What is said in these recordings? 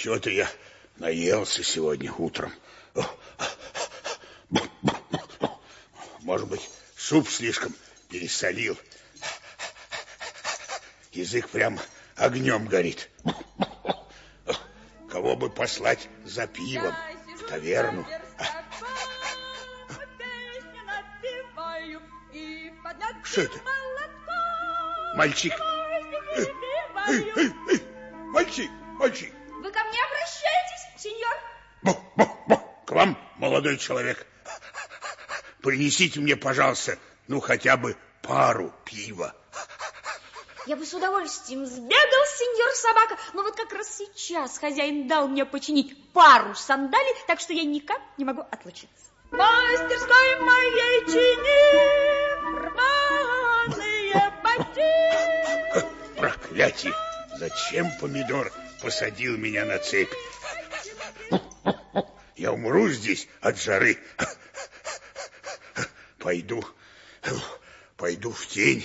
Чего-то я наелся сегодня утром. Может быть, суп слишком пересолил. Язык прям огнем горит. Кого бы послать за пивом в таверну? Что это? Мальчик. Мальчик, мальчик. К вам, молодой человек. Принесите мне, пожалуйста, ну хотя бы пару пива. Я бы с удовольствием сбегал, сеньор собака, но вот как раз сейчас хозяин дал мне починить пару сандалий, так что я никак не могу отлучиться. Мастерской моей чини рваные ботинки. Проклятие! Зачем помидор посадил меня на цепь? Я умру здесь от жары. Пойду, пойду в тень.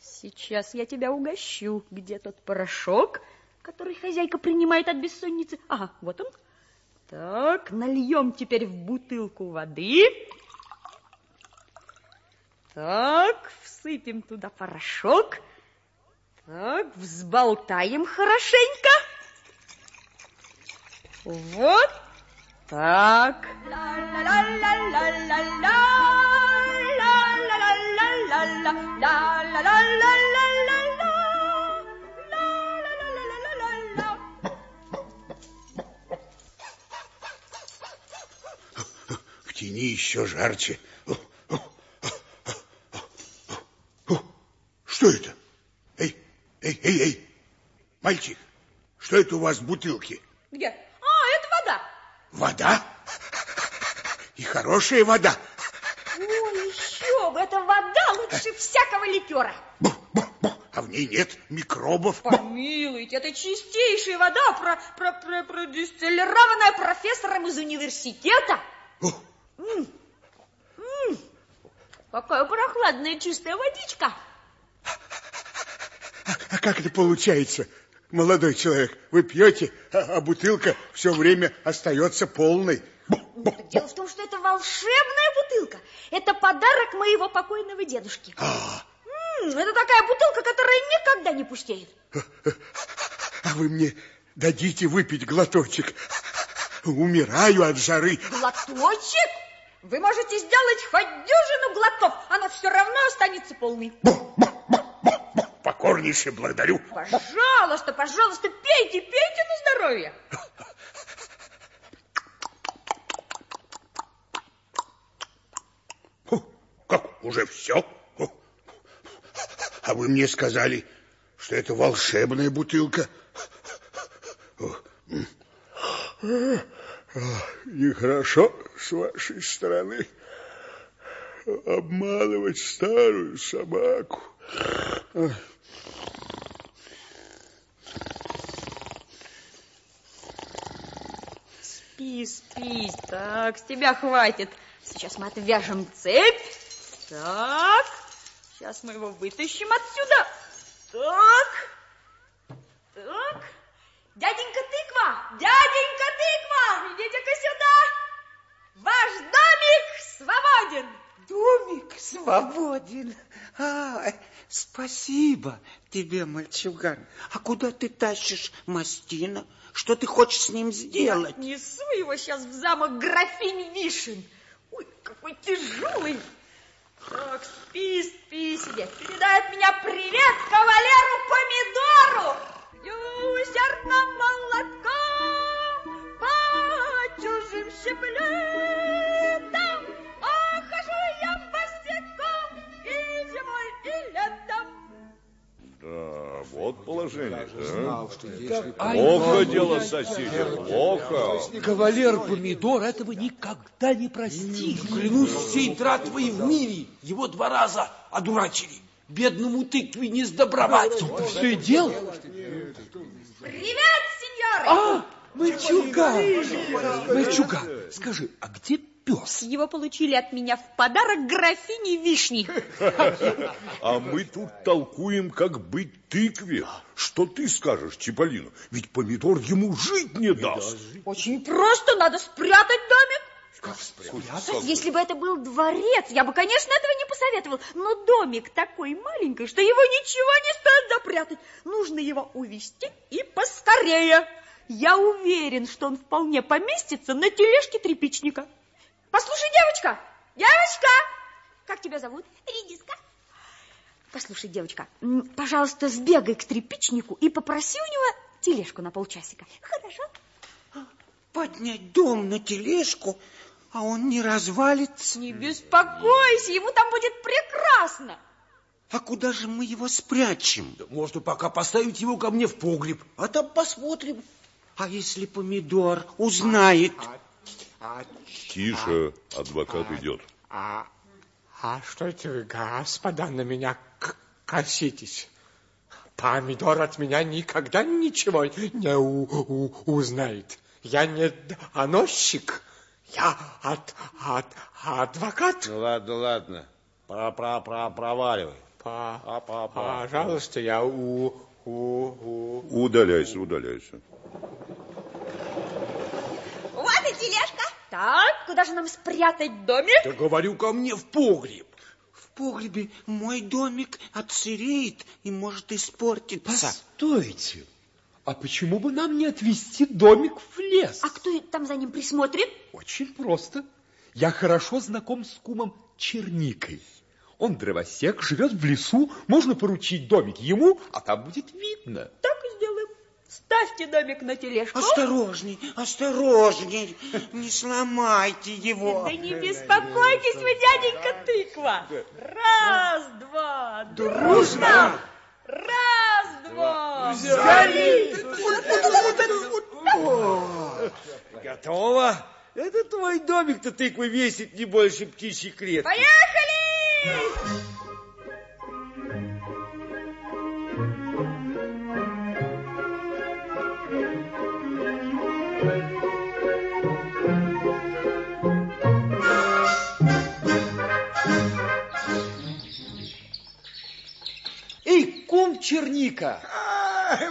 Сейчас я тебя угощу. Где тот порошок, который хозяйка принимает от бессонницы? Ага, вот он. Так, нальем теперь в бутылку воды. Так, всыпем туда порошок. Так, взболтаем хорошенько. Вот так. В тени еще жарче. Что это? Эй, эй, эй, эй, мальчик, что это у вас в бутылке? Где? А, это вода. Вода? И хорошая вода. Ну, еще бы, эта вода лучше всякого ликера. Бу, бу, бу. А в ней нет микробов. Помилуйте, это чистейшая вода, про, про, про, продистиллированная профессором из университета. О, М, м, Какая прохладная чистая водичка. А как это получается, молодой человек? Вы пьете, а, а бутылка все время остается полной. Дело в том, что это волшебная бутылка. Это подарок моего покойного дедушки. А, М, Это такая бутылка, которая никогда не пустеет. а вы мне дадите выпить глоточек? Умираю от жары. Глоточек? Вы можете сделать хоть дюжину глотков, она все равно останется полной. Бу, бу, бу. Покорнейше благодарю. Пожалуйста, пожалуйста, пейте, пейте на здоровье. Как, уже все? А вы мне сказали, что это волшебная бутылка. Нехорошо с вашей стороны обманывать старую собаку. Спи, спи. Так, с тебя хватит. Сейчас мы отвяжем цепь. Так. Сейчас мы его вытащим отсюда. Так. Так. Дяденька тыква, дяденька тыква, идите-ка сюда. Ваш домик свободен. Домик свободен. А, спасибо тебе, мальчуган. А куда ты тащишь мастина? Что ты хочешь с ним сделать? Несу его сейчас в замок графинь Вишен. Ой, какой тяжелый. Так, спи, спи себе. Передай от меня привет кавалеру Помидору. Ай, Плохо дело, соседи, плохо. Кавалер Помидор этого никогда не простит. Клянусь всей дратвой в мире, его два раза одурачили. Бедному тыкве не сдобровать. Что и делал? Привет, сеньоры! А, мальчуган, мальчуган, скажи, а где пес? Его получили от меня в подарок графини Вишни. А мы тут толкуем, как быть тыкве. Что ты скажешь, Чиполлино? Ведь помидор ему жить не даст. Очень просто, надо спрятать домик. Как спрятать? Если бы это был дворец, я бы, конечно, этого не посоветовал. Но домик такой маленький, что его ничего не стоит запрятать. Нужно его увести и поскорее. Я уверен, что он вполне поместится на тележке тряпичника. Послушай, девочка, девочка, как тебя зовут? Редиска. Послушай, девочка, пожалуйста, сбегай к тряпичнику и попроси у него тележку на полчасика. Хорошо. Поднять дом на тележку, а он не развалится. Не беспокойся, ему там будет прекрасно. А куда же мы его спрячем? Можно пока поставить его ко мне в погреб, а там посмотрим. А если помидор узнает? Тише, адвокат идет. А, а что это вы, господа, на меня коситесь? Помидор от меня никогда ничего не у- у- узнает. Я не доносчик, я от, от, адвокат. Ну ладно, ладно. Про, про, про, проваливай. По- А, па, па. пожалуйста, я у, у, у. Удаляйся, удаляйся. Вот и тележка. Так, куда же нам спрятать домик? Да говорю, ко мне в погреб. В погребе мой домик отсыреет и может испортиться. Постойте, а почему бы нам не отвезти домик в лес? А кто там за ним присмотрит? Очень просто. Я хорошо знаком с кумом Черникой. Он дровосек, живет в лесу, можно поручить домик ему, а там будет видно. Сделаем. Ставьте домик на тележку. Осторожней, осторожней, не сломайте его. Да не беспокойтесь вы, дяденька тыква. Раз, два, дружно. Раз, два, взяли. Готово. Это твой домик-то тыквы весит не больше птичьей клетки. Поехали! Эй, кум Черника!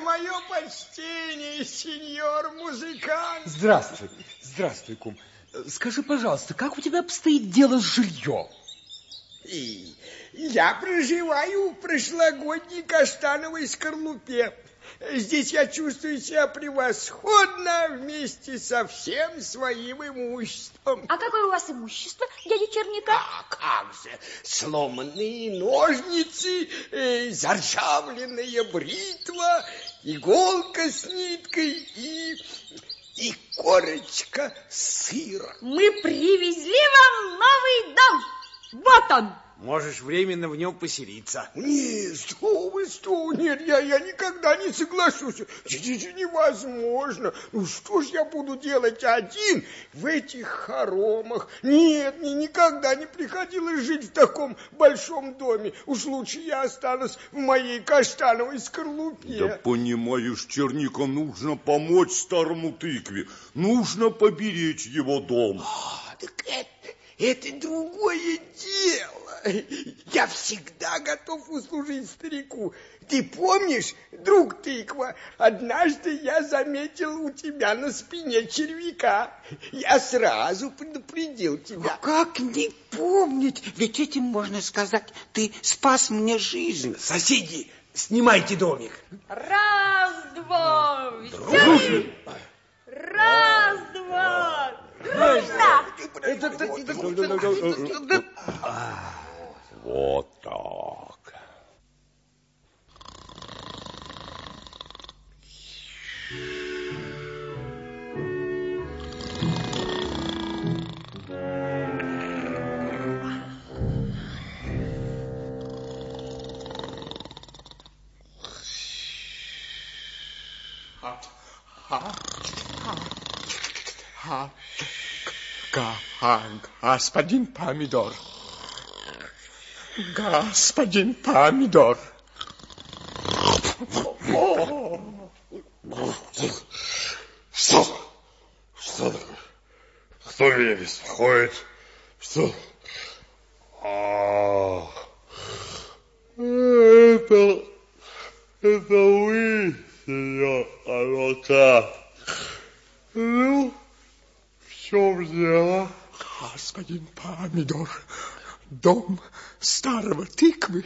Мое почтение, сеньор музыкант. Здравствуй, здравствуй, кум. Скажи, пожалуйста, как у тебя обстоит дело с жильем? И я проживаю в прошлогодней каштановой скорлупе. Здесь я чувствую себя превосходно вместе со всем своим имуществом. А какое у вас имущество, дядя Черника? А как же, сломанные ножницы, э, заржавленная бритва, иголка с ниткой и, и корочка сыра. Мы привезли вам новый дом. Вот он. Можешь временно в нем поселиться. Нет, что вы, что нет, я, я никогда не соглашусь. Это невозможно. Ну что ж я буду делать один в этих хоромах? Нет, мне никогда не приходилось жить в таком большом доме. Уж лучше я останусь в моей каштановой скорлупе. Да понимаешь, Черника, нужно помочь старому тыкве. Нужно поберечь его дом. А, так это, это другое дело. Я всегда готов услужить старику. Ты помнишь, друг тыква, однажды я заметил у тебя на спине червяка. Я сразу предупредил тебя. Как не помнить? Ведь этим можно сказать, ты спас мне жизнь. Соседи, снимайте домик. Раз, два, взяли. Раз, два, дружно. Вот так. А, га, а, господин помидор. Господин помидор. Что? Что такое? Что меня беспокоит? Что? А, это, это вы, сеньор адвокат. Ну, в чем дело? Господин Помидор, дом старого тыквы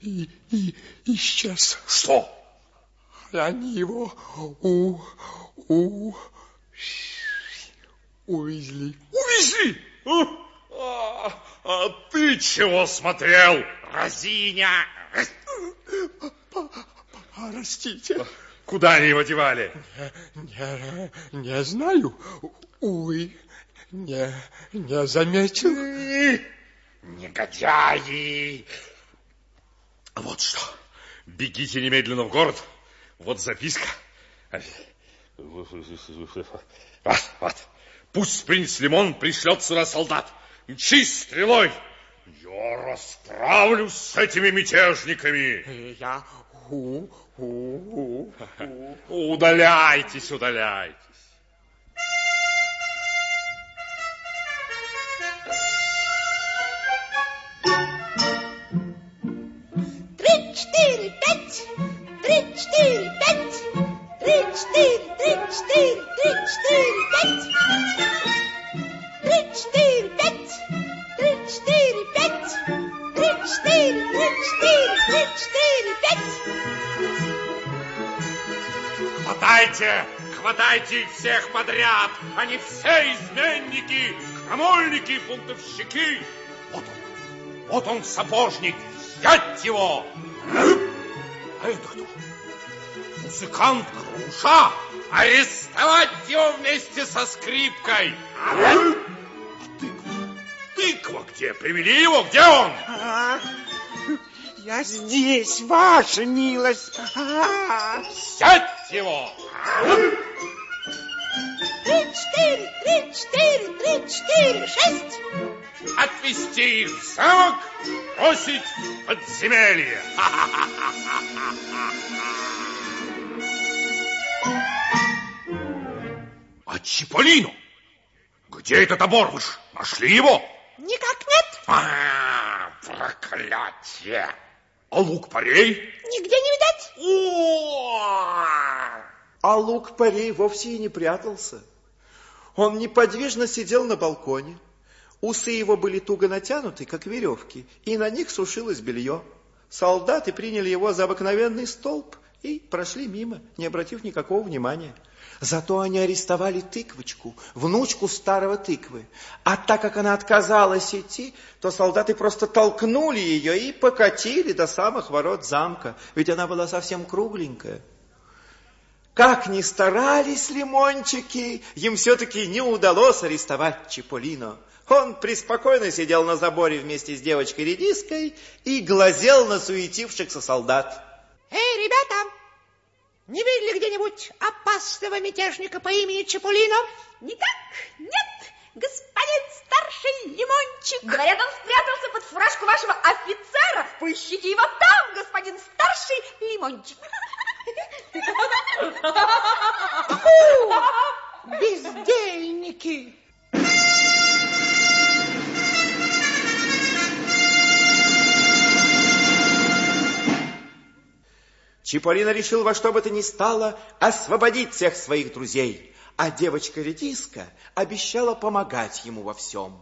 и, и исчез. Что? Они его у, у, увезли. Увезли? А, а ты чего смотрел, разиня? Простите. Куда они его девали? Не, не знаю. Увы, не, не заметил. Негодяи! Вот что. Бегите немедленно в город. Вот записка. Вот, вот. Пусть принц Лимон пришлет сюда солдат. Мчись стрелой. Я расправлюсь с этими мятежниками. Я у, у, у. Удаляйтесь, удаляйтесь. Четыре, три, четыре, три, четыре, пять. Три, четыре, пять. Три, четыре, пять. Три, четыре, три, четыре, три, четыре, пять. Хватайте, хватайте их всех подряд. Они все изменники, крамольники, бунтовщики. Вот он, вот он сапожник. Взять его. А это кто? Музыкант Груша. Арестовать его вместе со скрипкой. А тыква? Тыква где? Привели его? Где он? А, я здесь, ваша милость. А, Взять его. Три, четыре, три, четыре, три, четыре, шесть. Отвезти их в замок, бросить в подземелье. А Чиполлино? Где этот оборвыш? Нашли его? Никак нет. А, проклятие! А лук-порей? Нигде не видать. О! А лук-порей вовсе и не прятался. Он неподвижно сидел на балконе. Усы его были туго натянуты, как веревки, и на них сушилось белье. Солдаты приняли его за обыкновенный столб и прошли мимо, не обратив никакого внимания. Зато они арестовали тыквочку, внучку старого тыквы. А так как она отказалась идти, то солдаты просто толкнули ее и покатили до самых ворот замка, ведь она была совсем кругленькая. Как ни старались лимончики, им все-таки не удалось арестовать Чиполлино. Он преспокойно сидел на заборе вместе с девочкой-редиской и глазел на суетившихся солдат. Эй, ребята, не видели где-нибудь опасного мятежника по имени Чапулино? Никак нет, господин старший лимончик. Говорят, он спрятался под фуражку вашего офицера. Поищите его там, господин старший лимончик. Фу, бездельники. Чиполлино решил во что бы то ни стало освободить всех своих друзей, а девочка-редиска обещала помогать ему во всем.